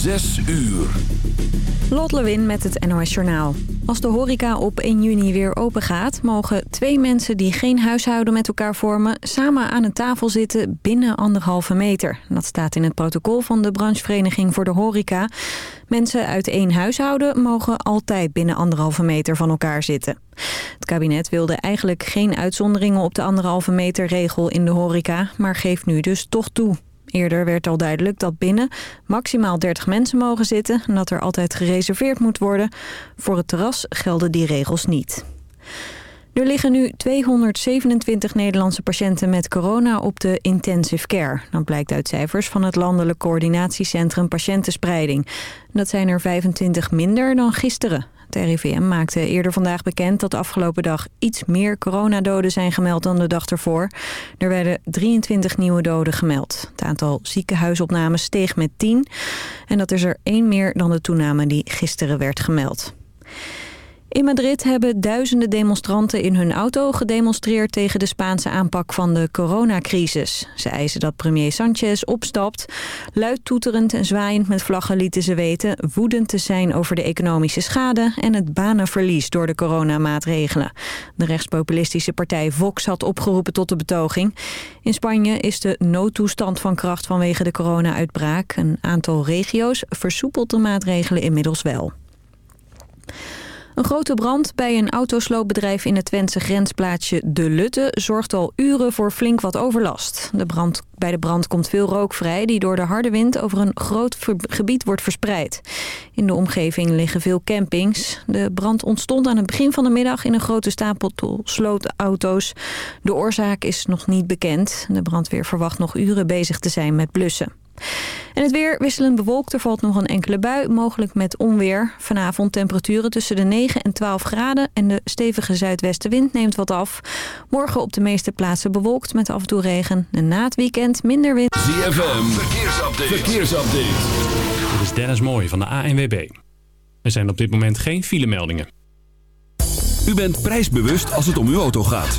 Zes uur. Lot Lewin met het NOS Journaal. Als de horeca op 1 juni weer open gaat... mogen twee mensen die geen huishouden met elkaar vormen... samen aan een tafel zitten binnen anderhalve meter. Dat staat in het protocol van de branchevereniging voor de horeca. Mensen uit één huishouden mogen altijd binnen anderhalve meter van elkaar zitten. Het kabinet wilde eigenlijk geen uitzonderingen op de anderhalve meter regel in de horeca... maar geeft nu dus toch toe. Eerder werd al duidelijk dat binnen maximaal 30 mensen mogen zitten... en dat er altijd gereserveerd moet worden. Voor het terras gelden die regels niet. Er liggen nu 227 Nederlandse patiënten met corona op de intensive care. Dat blijkt uit cijfers van het Landelijk Coördinatiecentrum Patiëntenspreiding. Dat zijn er 25 minder dan gisteren. Het RIVM maakte eerder vandaag bekend dat de afgelopen dag iets meer coronadoden zijn gemeld dan de dag ervoor. Er werden 23 nieuwe doden gemeld. Het aantal ziekenhuisopnames steeg met 10 en dat is er één meer dan de toename die gisteren werd gemeld. In Madrid hebben duizenden demonstranten in hun auto gedemonstreerd tegen de Spaanse aanpak van de coronacrisis. Ze eisen dat premier Sanchez opstapt. Luid toeterend en zwaaiend met vlaggen lieten ze weten woedend te zijn over de economische schade en het banenverlies door de coronamaatregelen. De rechtspopulistische partij Vox had opgeroepen tot de betoging. In Spanje is de noodtoestand van kracht vanwege de corona-uitbraak. Een aantal regio's versoepelt de maatregelen inmiddels wel. Een grote brand bij een autosloopbedrijf in het Twentse grensplaatsje De Lutte zorgt al uren voor flink wat overlast. De brand, bij de brand komt veel rook vrij die door de harde wind over een groot gebied wordt verspreid. In de omgeving liggen veel campings. De brand ontstond aan het begin van de middag in een grote stapel slootauto's. De oorzaak is nog niet bekend. De brandweer verwacht nog uren bezig te zijn met blussen. En het weer wisselend bewolkt. Er valt nog een enkele bui, mogelijk met onweer. Vanavond temperaturen tussen de 9 en 12 graden... en de stevige zuidwestenwind neemt wat af. Morgen op de meeste plaatsen bewolkt met af en toe regen. En na het weekend minder wind. ZFM, verkeersupdate. verkeersupdate. Dit is Dennis Mooij van de ANWB. Er zijn op dit moment geen filemeldingen. U bent prijsbewust als het om uw auto gaat.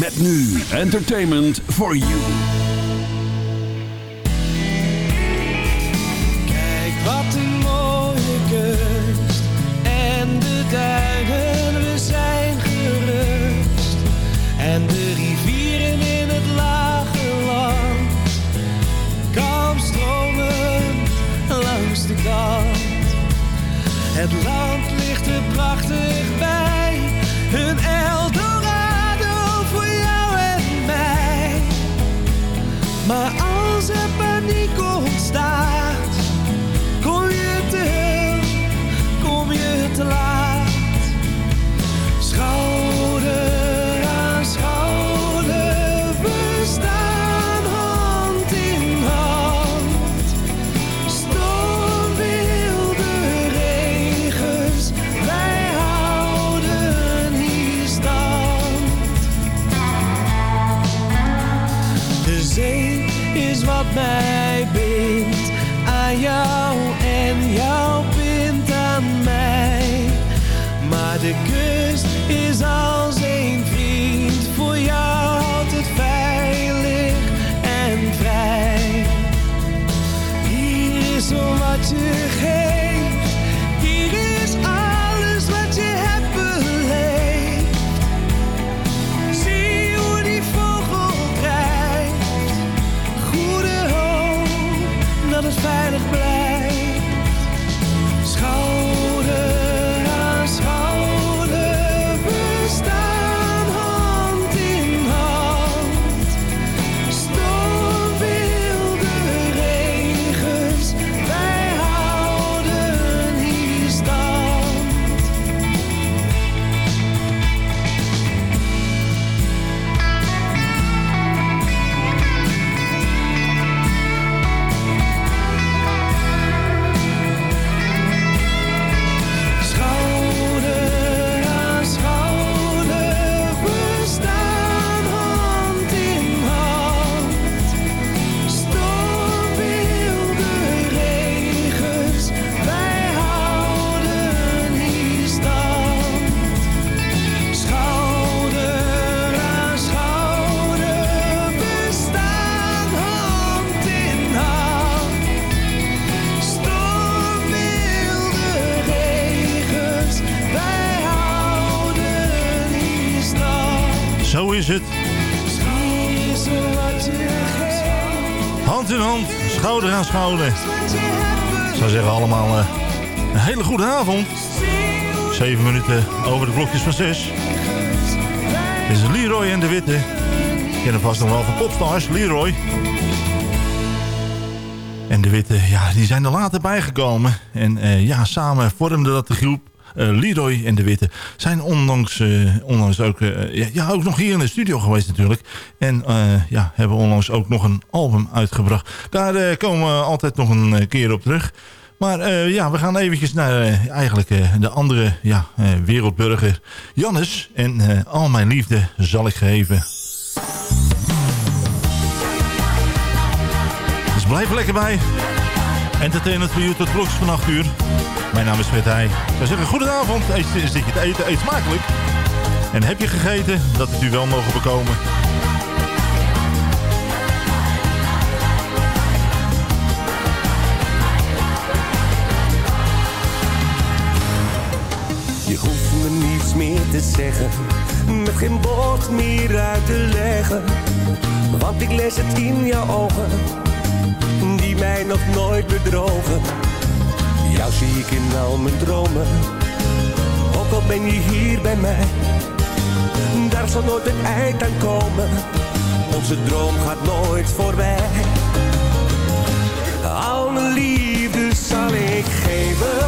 Met nu entertainment for you. Kijk wat een mooie kust en de duinen, we zijn gerust. En de rivieren in het lage land, kalm stromend langs de kant. Het land zee is wat mij bindt. Aan jou en jou Hand in hand, schouder aan schouder. Ik zou zeggen allemaal eh, een hele goede avond. Zeven minuten over de klokjes van zes. Dit is Leroy en de Witte. Hem vast nog wel van Popstars, Leroy. En de Witte, ja, die zijn er later bijgekomen. En eh, ja, samen vormden dat de groep Leroy en de Witte. Zijn onlangs, eh, onlangs ook, eh, ja, ook nog hier in de studio geweest natuurlijk. En eh, ja, hebben onlangs ook nog een album uitgebracht. Daar eh, komen we altijd nog een eh, keer op terug. Maar eh, ja, we gaan eventjes naar eh, eigenlijk eh, de andere ja, eh, wereldburger Jannes. En eh, al mijn liefde zal ik geven. Dus blijf er lekker bij. Entertainment voor u tot klokjes van 8 uur. Mijn naam is Fred Heij. Ik zou zeggen, goedenavond. Eet, zit je te eten? Eet smakelijk. En heb je gegeten? Dat het u wel mogen bekomen. Je hoeft me niets meer te zeggen, met geen woord meer uit te leggen. Want ik lees het in jouw ogen, die mij nog nooit bedrogen. Jou zie ik in al mijn dromen, ook al ben je hier bij mij. Daar zal nooit een eind aan komen, onze droom gaat nooit voorbij. Al mijn liefde zal ik geven.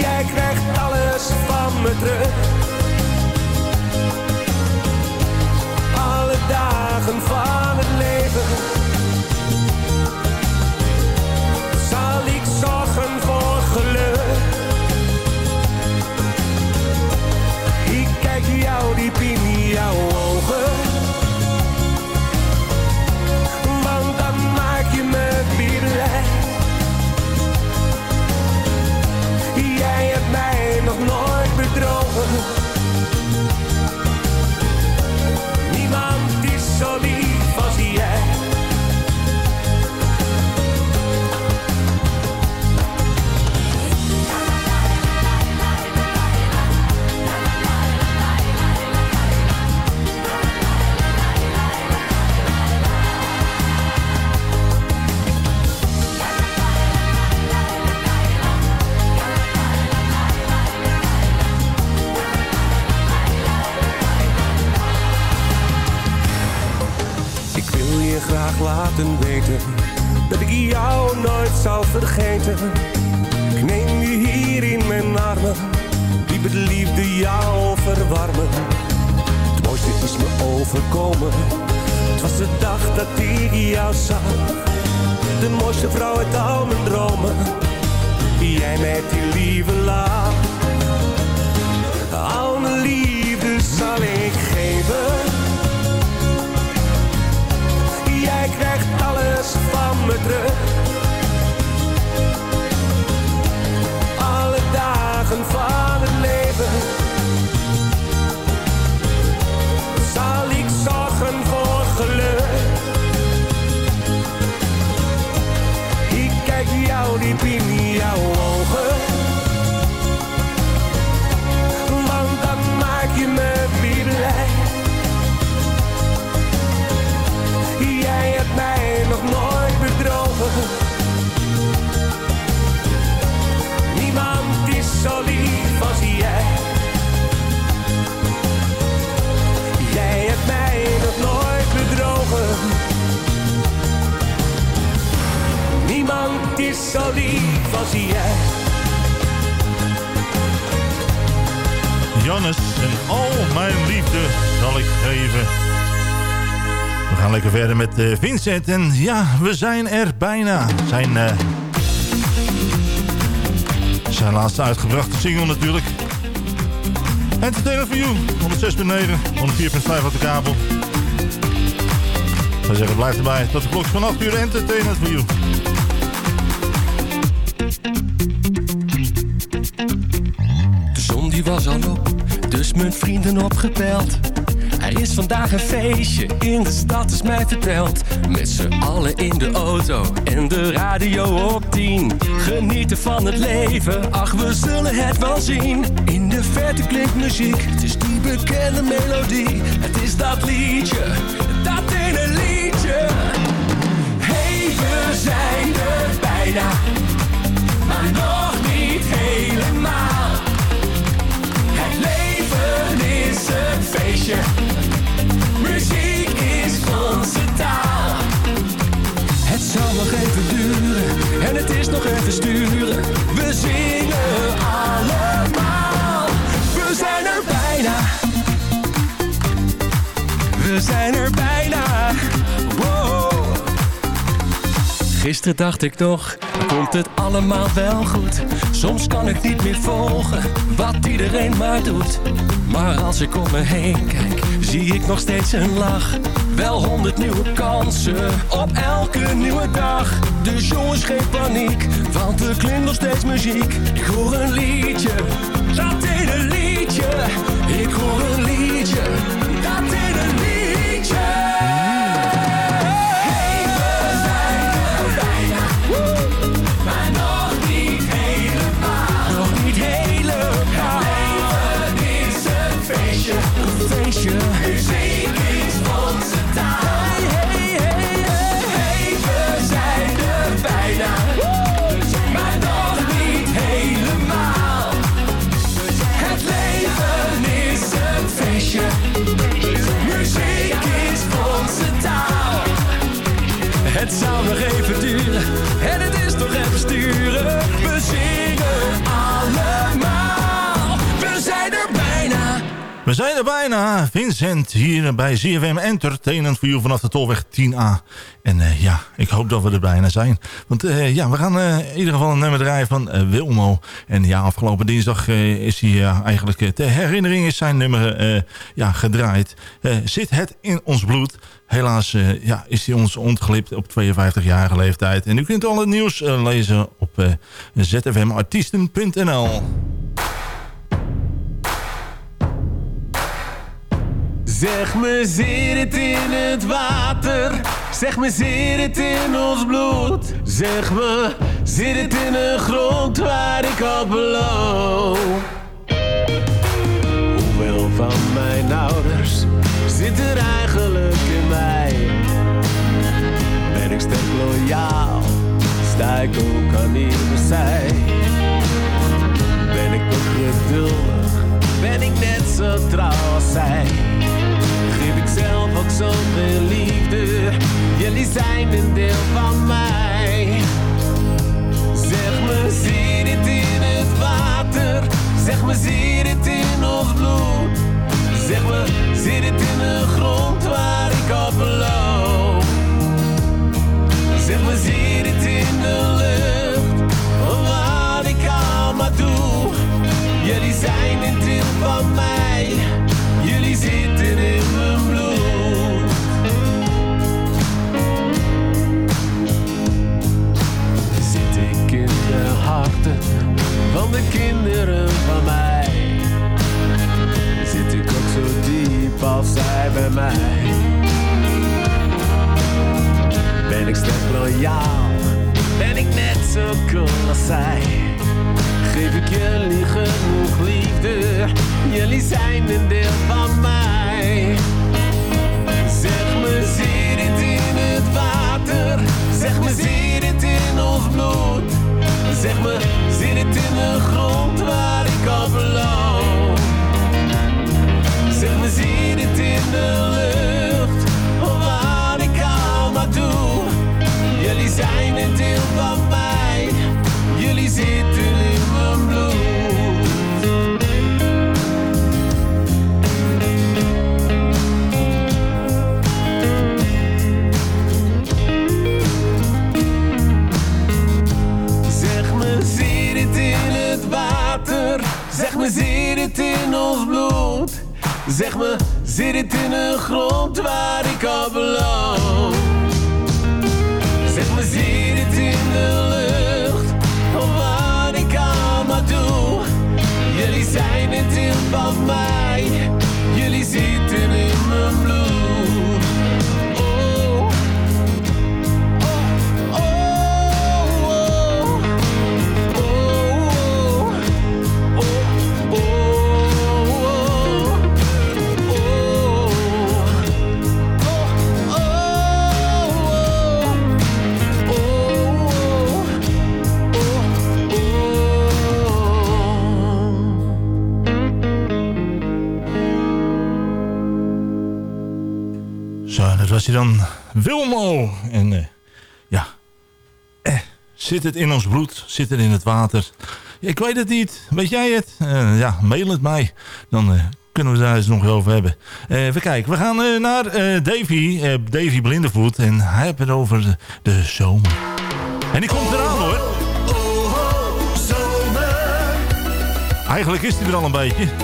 Jij krijgt alles van me terug. Alle dagen van in jouw zo lief als jij. Jannes en al mijn liefde zal ik geven. We gaan lekker verder met eh, Vincent. En ja, we zijn er bijna. Zijn, eh, zijn laatste uitgebrachte single natuurlijk. Entertainer for You. 106.9, 104.5 op de kabel. Ik zou zeggen, blijf erbij. Tot de klok van 8 uur Entertainer for You. Was al op, dus mijn vrienden opgebeld. Er is vandaag een feestje, in de stad is mij verteld. Met z'n allen in de auto en de radio op 10. Genieten van het leven, ach we zullen het wel zien. In de verte klinkt muziek, het is die bekende melodie. Het is dat liedje, dat ene liedje. Hey, we zijn er bijna, maar nog niet helemaal. Een feestje. Muziek is onze taal. Het zal nog even duren en het is nog even sturen. We zingen allemaal. We zijn er bijna. We zijn er bijna. Gisteren dacht ik nog, komt het allemaal wel goed? Soms kan ik niet meer volgen wat iedereen maar doet. Maar als ik om me heen kijk, zie ik nog steeds een lach. Wel honderd nieuwe kansen op elke nieuwe dag. Dus jongens, geen paniek, want er klinkt nog steeds muziek. Ik hoor een liedje, dat We zijn er bijna. Vincent hier bij ZFM Entertainment voor jou vanaf de Tolweg 10A. En eh, ja, ik hoop dat we er bijna zijn. Want eh, ja, we gaan eh, in ieder geval een nummer draaien van Wilmo. En ja, afgelopen dinsdag is hij eigenlijk ter herinnering is zijn nummer ja, gedraaid. Zit het in ons bloed. Helaas ja, is hij ons ontglipt op 52-jarige leeftijd. En u kunt al het nieuws lezen op zfmartiesten.nl. Zeg me, zit het in het water? Zeg me, zit het in ons bloed? Zeg me, zit het in de grond waar ik op beloop? Hoeveel van mijn ouders zit er eigenlijk in mij? Ben ik sterk loyaal? Sta ik ook aan iedere zij? Grond waar ik op loop? Zeg me, zie dit in de lucht? Of wat ik allemaal doe? Jullie zijn een deel van was hij dan. Wilmo. En eh, ja, eh, zit het in ons bloed? Zit het in het water? Ik weet het niet. Weet jij het? Eh, ja, mail het mij. Dan eh, kunnen we daar eens nog over hebben. Even kijken. We gaan naar Davy. Davy Blindevoet. En hij heeft het over de, de zomer. En die komt eraan hoor. Eigenlijk is hij er al een beetje.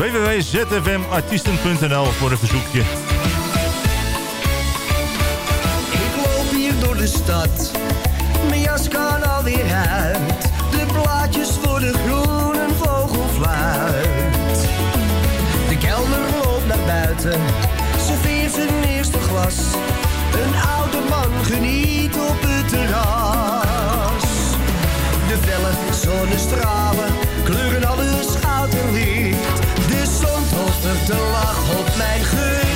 www.zfmartiesten.nl voor een verzoekje. Ik loop hier door de stad, mijn jas kan alweer uit. De blaadjes worden groen, een vogel fluit. De kelner loopt naar buiten, serveert zijn eerste glas. Een oude man geniet op het terras. De felle zonnestralen kleuren alles goud en licht. Op mijn gezicht.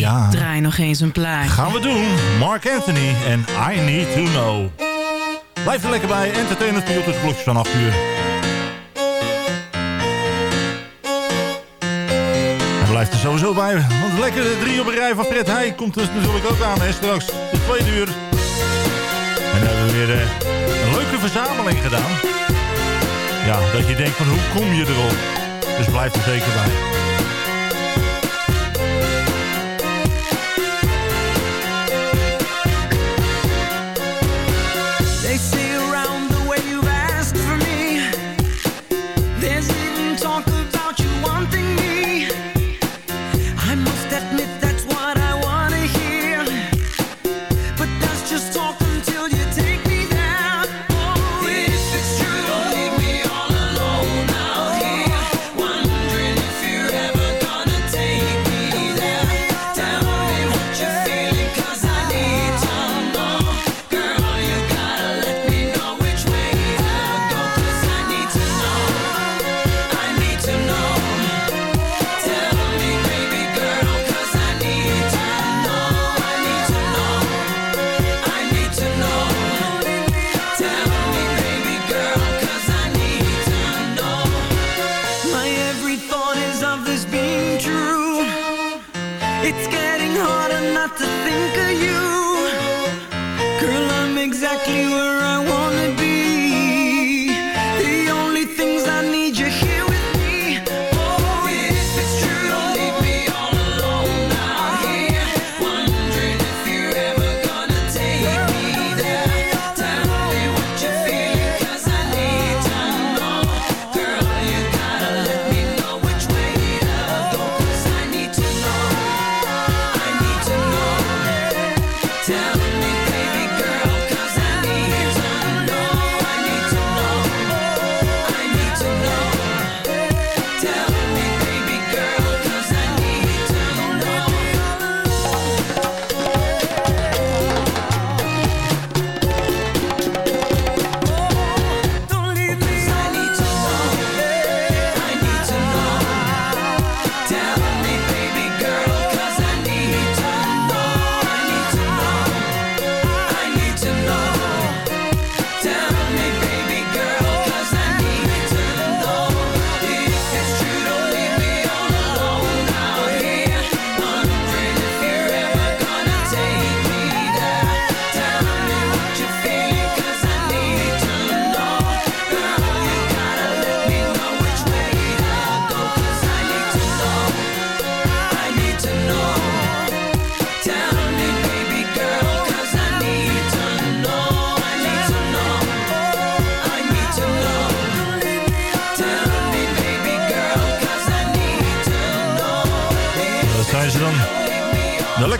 Ja. draai nog eens een plaatje. Gaan we doen. Mark Anthony en I Need To Know. Blijf er lekker bij. Entertainment voor tot klokjes van 8 uur. Hij blijft er sowieso bij. Want lekker de drie op een rij van Fred Heij komt dus natuurlijk ook aan. Hè, straks de tweede uur. En dan hebben we weer eh, een leuke verzameling gedaan. Ja, dat je denkt van hoe kom je erop? Dus blijf er zeker bij.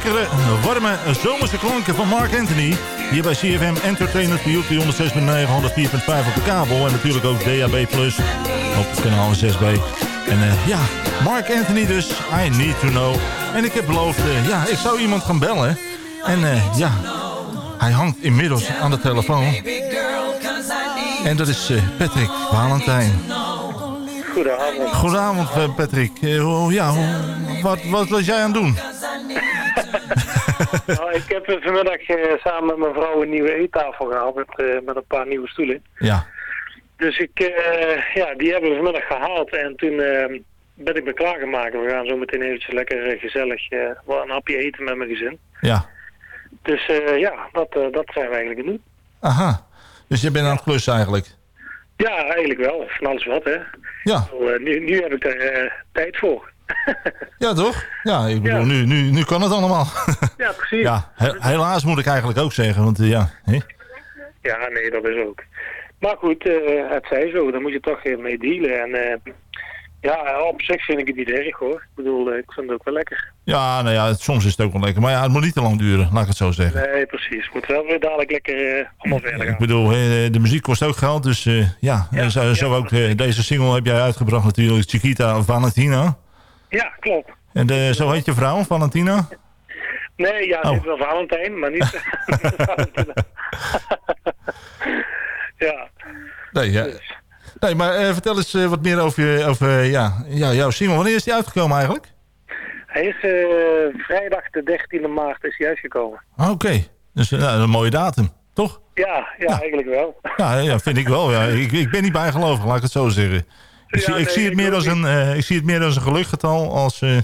Lekkere, warme, zomerse klanken van Mark Anthony. Hier bij CFM Entertainment op 106.9, 104.5 op de kabel. En natuurlijk ook DAB Plus op kanaal 6B. En eh, ja, Mark Anthony dus. I need to know. En ik heb beloofd, eh, ja, ik zou iemand gaan bellen. En eh, ja, hij hangt inmiddels aan de telefoon. En dat is Patrick Valentijn. Goedenavond. Goedenavond Patrick. Ja, wat, wat was jij aan het doen? Nou, ik heb vanmiddag eh, samen met mijn vrouw een nieuwe eettafel gehaald met, eh, met een paar nieuwe stoelen. Ja. Dus ik, eh, ja, die hebben we vanmiddag gehaald en toen eh, ben ik me klaargemaakt. We gaan zo meteen eventjes lekker gezellig wel een hapje eten met mijn gezin. Ja. Dus ja, dat, dat zijn we eigenlijk aan het doen. Aha. Dus je bent aan het eigenlijk? Ja, eigenlijk wel. Van alles wat, hè. Ja. Zo, nu, nu heb ik er tijd voor. Ja, toch? Ja, ik bedoel, Nu, nu, nu kan het allemaal. Ja, precies. ja, he- helaas moet ik eigenlijk ook zeggen, want eh, ja... Ja, nee, dat is ook. Maar goed, eh, het zij zo. Daar moet je toch mee dealen. En eh, ja, op zich vind ik het niet erg hoor. Ik bedoel, ik vind het ook wel lekker. Ja, nou ja, het- soms is het ook wel lekker. Maar ja, het moet niet te lang duren, laat ik het zo zeggen. Nee, precies. Het moet wel weer dadelijk lekker allemaal verder Ik gaan. bedoel, hè, de muziek kost ook geld, dus ja. en zo, zo ook deze single heb jij uitgebracht natuurlijk, Chiquita Valentina. Ja, klopt. En de, zo heet je vrouw, Valentina? Nee, ja, Oh. is wel Valentijn, maar niet... Valentina. ja. Nee, ja. nee maar eh, vertel eens eh, wat meer over, je- over eh, ja, ja, jouw single. Wanneer is die uitgekomen eigenlijk? Hij is eh, vrijdag de 13e maart is hij uitgekomen. Ah, Oké, dus nou, een mooie datum, toch? Ja, ja, eigenlijk wel. Ja, ja vind ik wel. Ja. Ik, ik ben niet bijgelovig, laat ik het zo zeggen. Ik, zie, ik, nee, zie het ik meer als een, eh, ik zie het meer als een gelukgetal. Als, eh,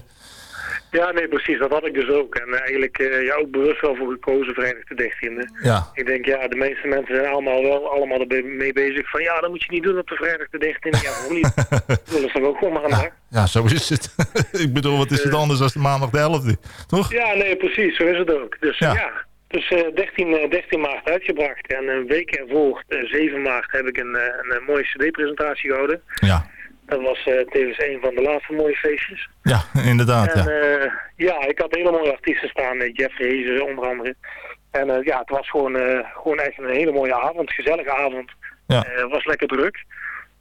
Ja, nee, precies. Dat had ik dus ook. En eh, eigenlijk eh, ja, ook bewust wel voor gekozen, vrijdag de 13e. ja. Ik denk, ja, de meeste mensen zijn allemaal wel allemaal ermee bezig van, ja, dat moet je niet doen op de vrijdag de 13e. Ja, waarom niet? Dat is toch ook gewoon maar een dag. ja, zo is het. ik bedoel, wat is het anders dan de maandag de 11e? Toch? Ja, nee, precies. Zo is het ook. Dus Ja. ja, dus eh 13, eh, 13 maart uitgebracht. En een week ervoor, eh, 7 maart, heb ik een, eh, een, eh, mooie cd-presentatie gehouden. Ja. Dat was eh, tevens een van de laatste mooie feestjes. Ja, inderdaad. En Ja. eh, ja, ik had hele mooie artiesten staan, eh, Jeffrey Hezen onder andere. En ja, het was gewoon, gewoon echt een hele mooie avond, gezellige avond. Ja. Eh, was lekker druk.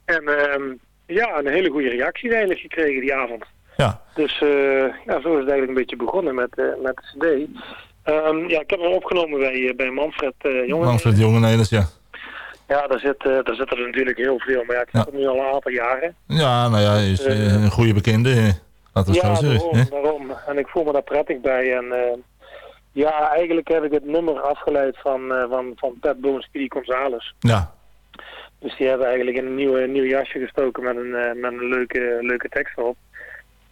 En ehm, ja, een hele goede reactie eigenlijk gekregen die avond. Ja. Dus ja, zo is het eigenlijk een beetje begonnen met, met de cd. Ehm, ja, ik heb hem opgenomen bij, bij Manfred uh, Jongen. Manfred Jonge Nederlands, ja. Ja, daar, zit, eh, daar zitten er natuurlijk heel veel. Maar ja, ik zit er nu al een aantal jaren. Ja, nou ja, is eh, een goede bekende. eh, Laten we Ja, zo zeggen. daarom, hè? daarom. En ik voel me daar prettig bij. En eh, ja, eigenlijk heb ik het nummer afgeleid van, eh van, van Ted Boone Speedy Gonzales. Ja. Dus die hebben eigenlijk in een nieuwe, nieuw jasje gestoken met een, eh, met een leuke, leuke tekst erop.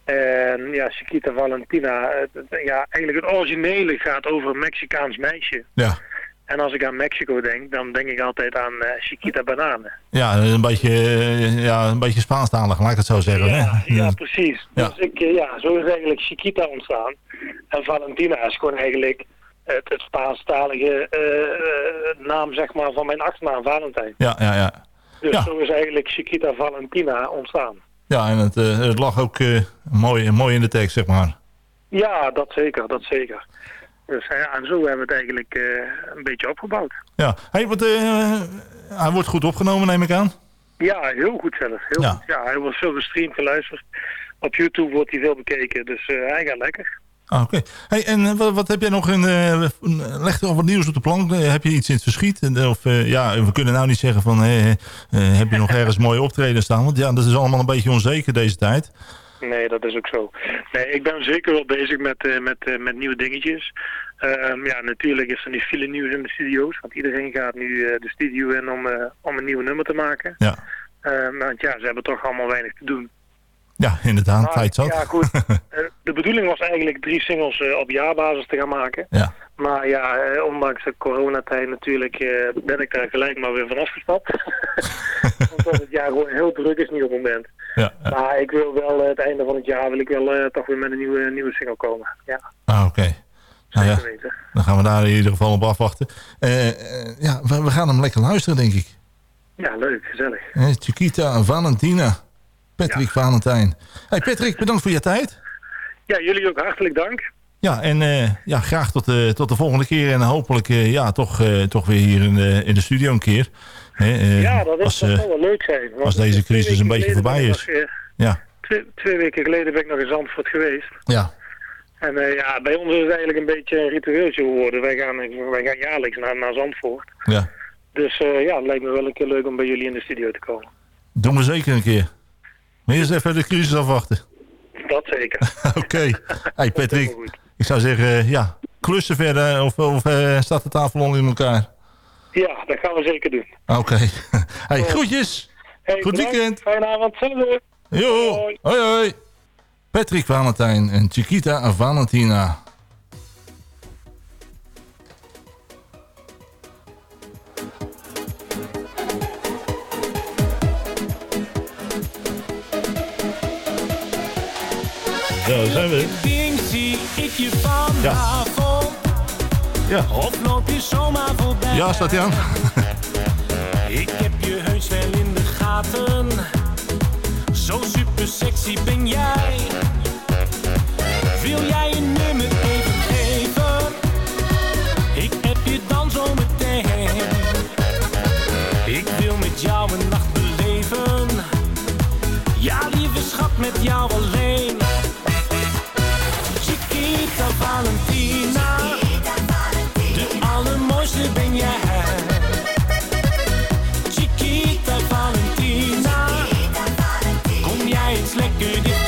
En ja, Chiquita Valentina, ja, eigenlijk het originele gaat over een Mexicaans meisje. Ja. En als ik aan Mexico denk, dan denk ik altijd aan eh, Chiquita Bananen. Ja, een beetje, eh, ja, een beetje Spaanstalig, laat ik het zo zeggen. hè? Ja, precies. Ja. Dus ik, eh, ja, zo is eigenlijk Chiquita ontstaan. En Valentina is gewoon eigenlijk het, het Spaanstalige naam zeg maar, van mijn achternaam, Valentijn. Ja, ja, ja. Dus Ja. zo is eigenlijk Chiquita Valentina ontstaan. Ja, en het, het lag ook mooi, mooi in de tekst, zeg maar. Ja, dat zeker, dat zeker. Dus ja, en zo hebben we het eigenlijk eh, een beetje opgebouwd. Ja, hey, wat, eh, hij wordt goed opgenomen, neem ik aan. Ja, heel goed zelfs. Heel Ja. goed. ja, hij wordt veel gestreamd, geluisterd. Op YouTube wordt hij veel bekeken, dus eh, hij gaat lekker. Ah, Oké. Hey, en eh, wat, wat heb jij nog in... eh, een- leg er al wat nieuws op de plank. Eh, heb je iets in het verschiet? Of eh, ja, we kunnen nou niet zeggen van... eh, eh, heb je nog ergens mooie optreden staan? Want ja, dat is allemaal een beetje onzeker deze tijd. Nee, dat is ook zo. Nee, ik ben zeker wel bezig met, eh, met, eh, met nieuwe dingetjes. Ehm, ja, natuurlijk is er nu veel nieuws in de studio's. Want iedereen gaat nu eh, de studio in om, eh, om een nieuwe nummer te maken. Ja. Ehm, want ja, ze hebben toch allemaal weinig te doen. Ja, inderdaad. Maar. Ja, goed. Eh, de bedoeling was eigenlijk drie singles eh, op jaarbasis te gaan maken. Ja. Maar ja, eh, ondanks de coronatijd natuurlijk eh, ben ik daar gelijk maar weer van afgestapt. Omdat het jaar gewoon heel druk is nu op het moment. Ja, Maar ik wil wel eh, het einde van het jaar wil ik wel eh, toch weer met een nieuwe, nieuwe single komen. Ja, Ah, oké. Nou ja, dan gaan we daar in ieder geval op afwachten. Eh, ja, we, we gaan hem lekker luisteren, denk ik. Ja, leuk, gezellig. Chiquita en Valentina. Patrick Valentijn. Hey Patrick, bedankt voor je tijd. Ja, jullie ook hartelijk dank. Ja, en eh, ja, graag tot de, tot de volgende keer. En hopelijk eh, ja, toch, toch weer hier in de, in de studio een keer. Hè, ja, dat, is, als, dat wel leuk zijn. als deze crisis een beetje voorbij is. nog, Ja, twee, twee weken geleden ben ik nog in Zandvoort geweest. ja. En ja, bij ons is het eigenlijk een beetje een ritueeltje geworden. Wij gaan, wij gaan jaarlijks naar, naar Zandvoort. ja. Dus ja, het lijkt me wel een keer leuk om bij jullie in de studio te komen. Doen we zeker een keer. Maar eerst even de crisis afwachten. Dat zeker. Oké. Hey Patrick, ik zou zeggen, eh, ja, klussen verder of, of eh, staat de tafel onder in elkaar? Ja, dat gaan we zeker doen. Oké. Hey, groetjes. Hey, Goed bedankt. weekend. Fijne avond. Salut. Jo. Hoi hoi. Patrick Valentijn en Chiquita Valentina. Ja, daar zijn we. Vanavond. Ja. Of je zomaar voorbij? Ja, staat hij? Ik heb je heus wel in de gaten. Zo super sexy ben jij. Wil jij je nummer even geven? Ik heb je dan zo meteen. Ik wil met jou een nacht beleven. Ja, lieve schat, met jou alleen. Chiquita Valentina. De allermooiste ben jij. Chiquita Valentina. Kom jij eens lekker dicht.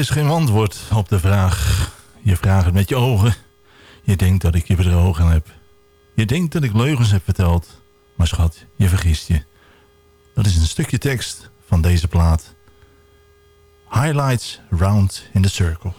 Is geen antwoord op de vraag. Je vraagt het met je ogen. Je denkt dat ik je bedrogen heb. Je denkt dat ik leugens heb verteld. Maar schat, je vergist je. Dat is een stukje tekst van deze plaat. Highlights Round in the Circle.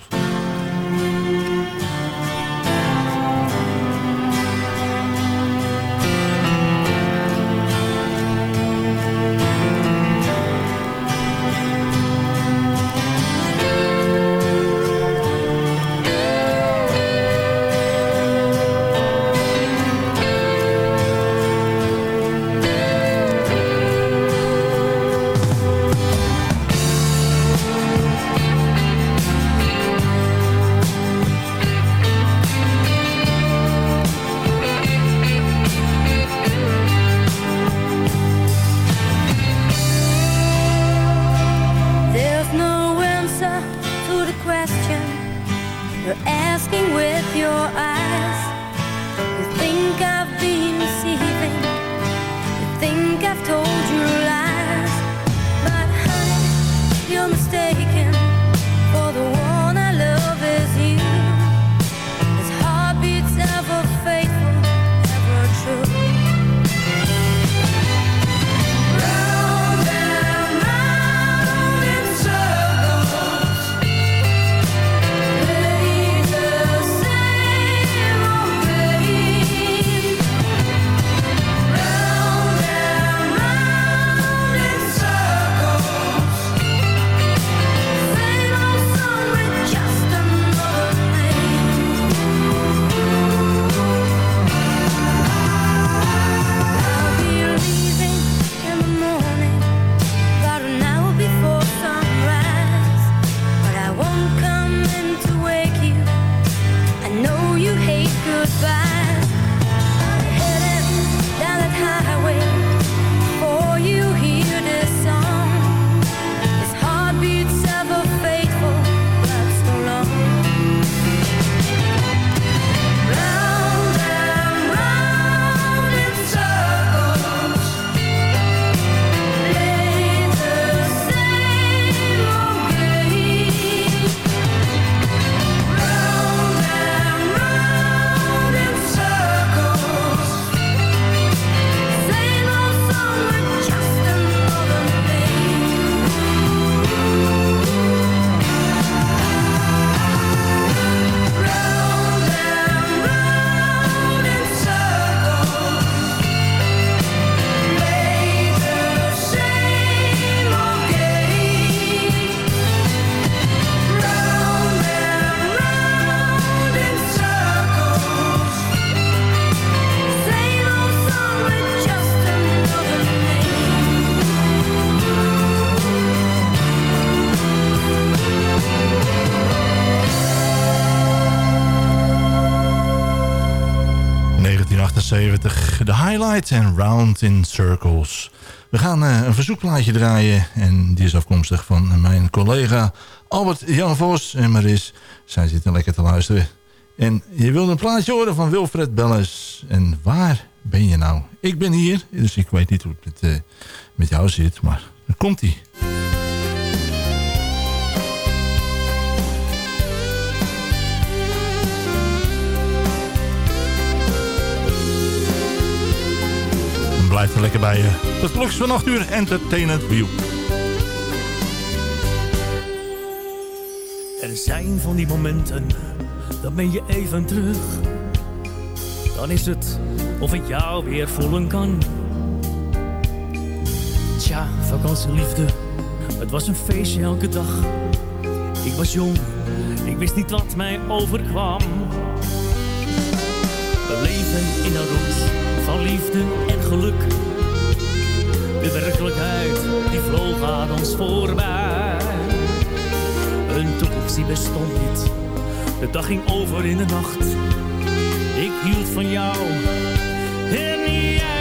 1978, de highlights en Round in Circles. We gaan eh, een verzoekplaatje draaien en die is afkomstig van mijn collega Albert Jan Vos en Maris. Zij zitten lekker te luisteren. En je wilde een plaatje horen van Wilfred Belles. En waar ben je nou? Ik ben hier, dus ik weet niet hoe het met, eh, met jou zit, maar komt hij. Blijf er lekker bij je. Tot klokjes van 8 uur, Entertainment View. Er zijn van die momenten, dan ben je even terug. Dan is het of ik jou weer voelen kan. Tja, vakantieliefde, het was een feestje elke dag. Ik was jong, ik wist niet wat mij overkwam. We leven in een roes van liefde en geluk. De werkelijkheid, die vloog aan ons voorbij. Een toekomst die bestond niet. De dag ging over in de nacht. Ik hield van jou en jij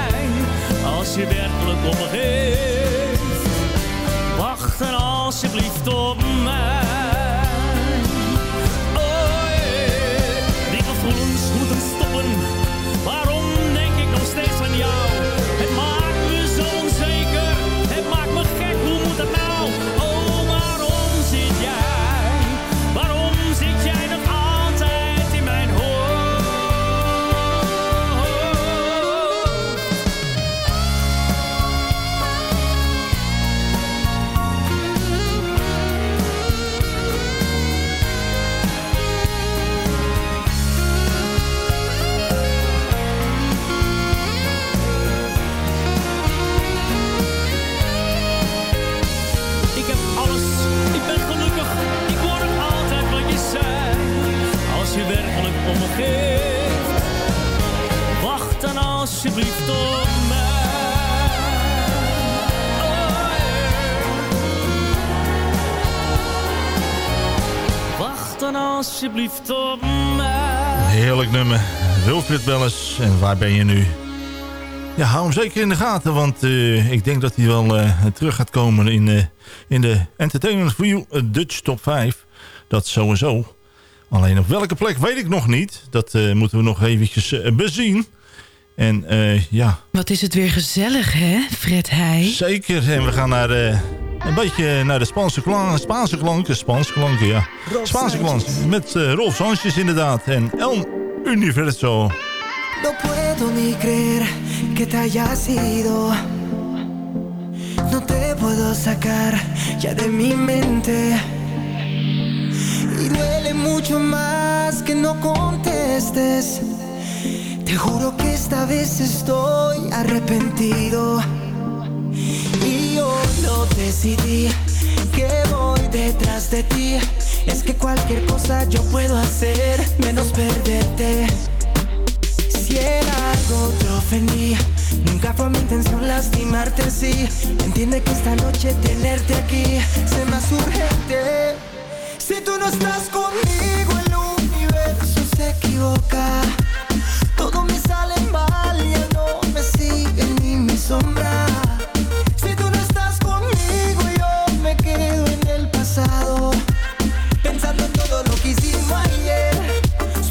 Als je werkelijk om me geeft, wacht dan alsjeblieft op mij. Oh, yeah. Die gevoelens moeten stoppen. Waarom denk ik nog steeds aan jou? Alsjeblieft op mij. Oh. Wacht dan alsjeblieft op mij. Heerlijk nummer. Wilfried Belles. En waar ben je nu? Ja, hou hem zeker in de gaten. Want eh, ik denk dat hij wel eh, terug gaat komen in, eh, in de Entertainment for You Dutch Top 5. Dat sowieso. Alleen op welke plek weet ik nog niet. Dat moeten we nog eventjes bezien. En eh, ja, Wat is het weer gezellig, hè, Fred Heij? zeker. En we gaan naar... eh, een beetje naar de Spaanse, klanken, Spaanse klanken. Spaanse klanken, ja. Spaanse klanken. Met eh, Rolf Sanchez inderdaad. En El Universo. No puedo ni creer que te hayas ido. No te puedo sacar ya de mi mente. Y duele mucho más que no contestes. Te juro que esta vez estoy arrepentido. Y yo lo decidí que voy detrás de ti. Es que cualquier cosa yo puedo hacer menos perderte. Si en algo te ofendí, nunca fue mi intención lastimarte así. Entiende que esta noche tenerte aquí se me hace urgente. Si tú no estás conmigo, el universo se equivoca. Si tú no estás conmigo, yo me quedo en el pasado. Pensando en todo lo que hicimos ayer,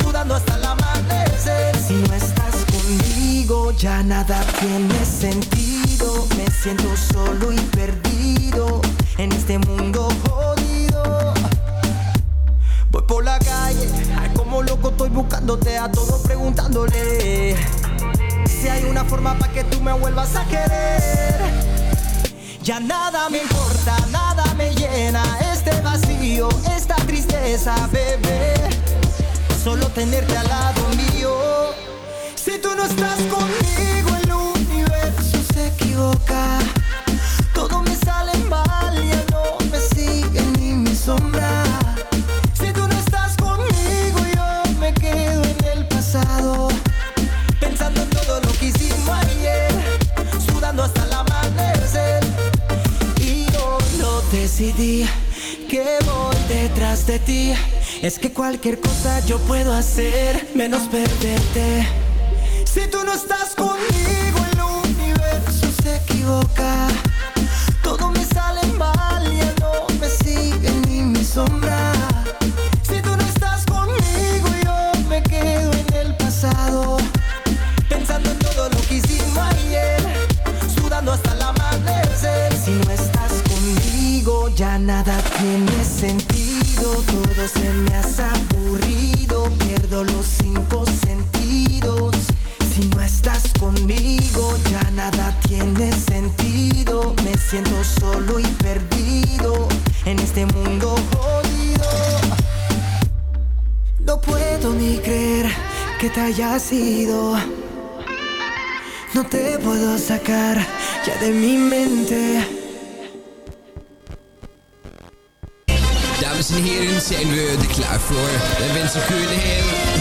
sudando hasta el amanecer. Si no estás conmigo, ya nada tiene sentido. Me siento solo y perdido en este mundo jodido. Voy por la calle, ay, como loco estoy buscándote a todos preguntándole si hay una forma para que tú me vuelvas a querer. Ya nada me importa, nada me llena este vacío, esta tristeza, bebé. Solo tenerte al lado mío. Si tú no estás conmigo, el universo se equivoca. Es que cualquier cosa yo puedo hacer, menos perderte. Si tú no estás conmigo, el universo se equivoca. Todo se me hace aburrido, pierdo los cinco sentidos. Si no estás conmigo ya nada tiene sentido. Me siento solo y perdido en este mundo jodido. No puedo ni creer que te hayas ido. No te puedo sacar ya de mi mente. Dames en heren, mensen en we de klaar voor. De wensen kunnen heel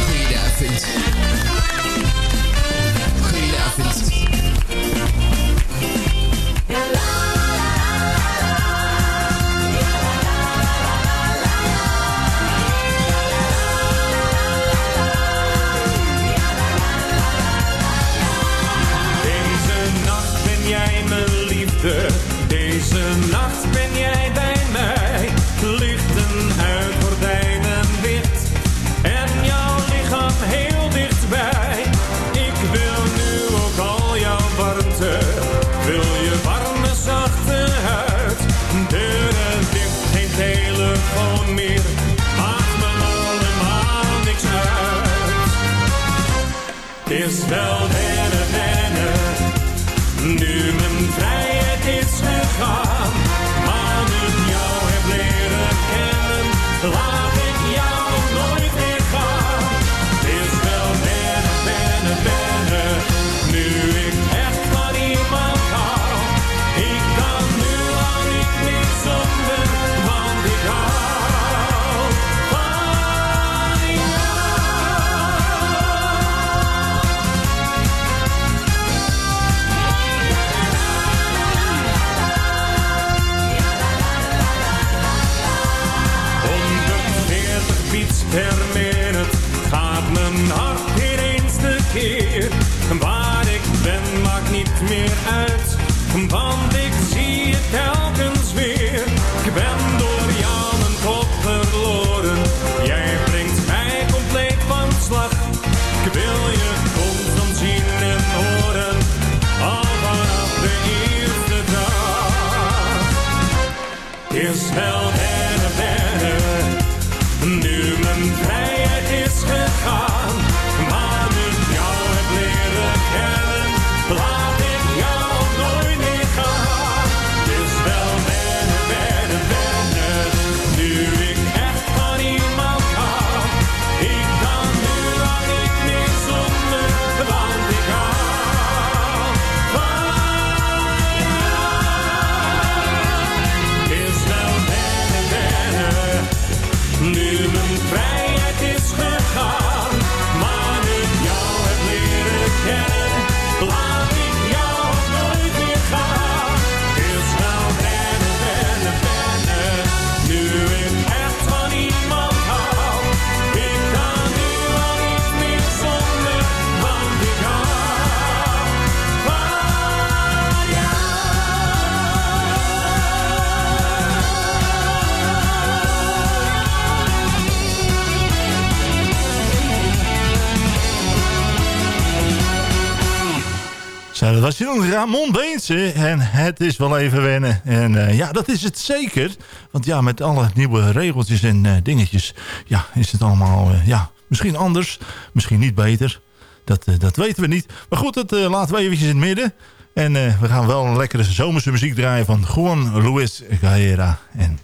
was jong Ramon Beense en het is wel even wennen. En eh, ja, dat is het zeker. Want ja, met alle nieuwe regeltjes en eh, dingetjes... ja, is het allemaal eh, ja, misschien anders, misschien niet beter. Dat, dat weten we niet. Maar goed, dat laten we eventjes in het midden. En we gaan wel een lekkere zomerse muziek draaien... van Juan Luis Gaera en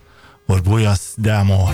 Borbullas de Amor.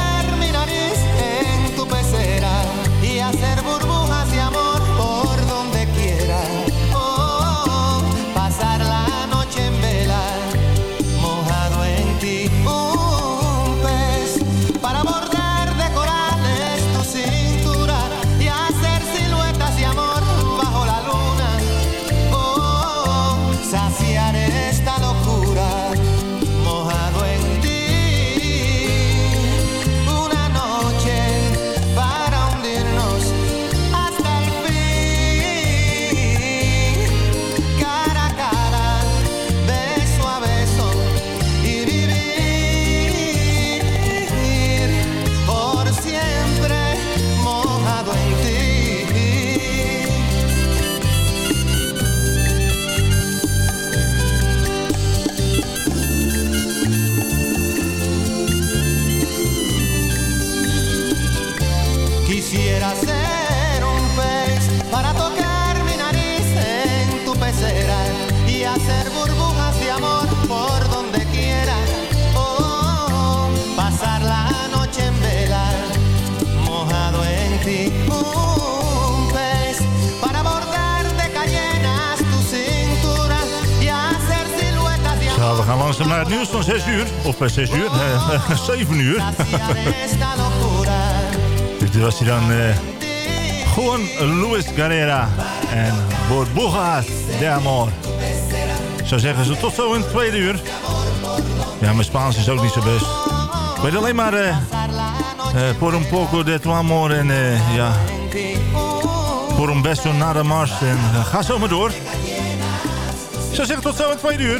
6 uur. Of eh, 6 uur, eh, 7 uur. esta locura. Dit was hij dan eh Juan Luis Carrera en Burbujas de Amor. Zou zeggen, zo tot zo in het tweede uur. Ja, mijn Spaans is ook niet zo best. Ik weet alleen maar... eh eh, por un poco de tu amor en eh, ja... Por un beso nada más. En eh, ga zo maar door. Zou zeggen, tot zo in het tweede uur.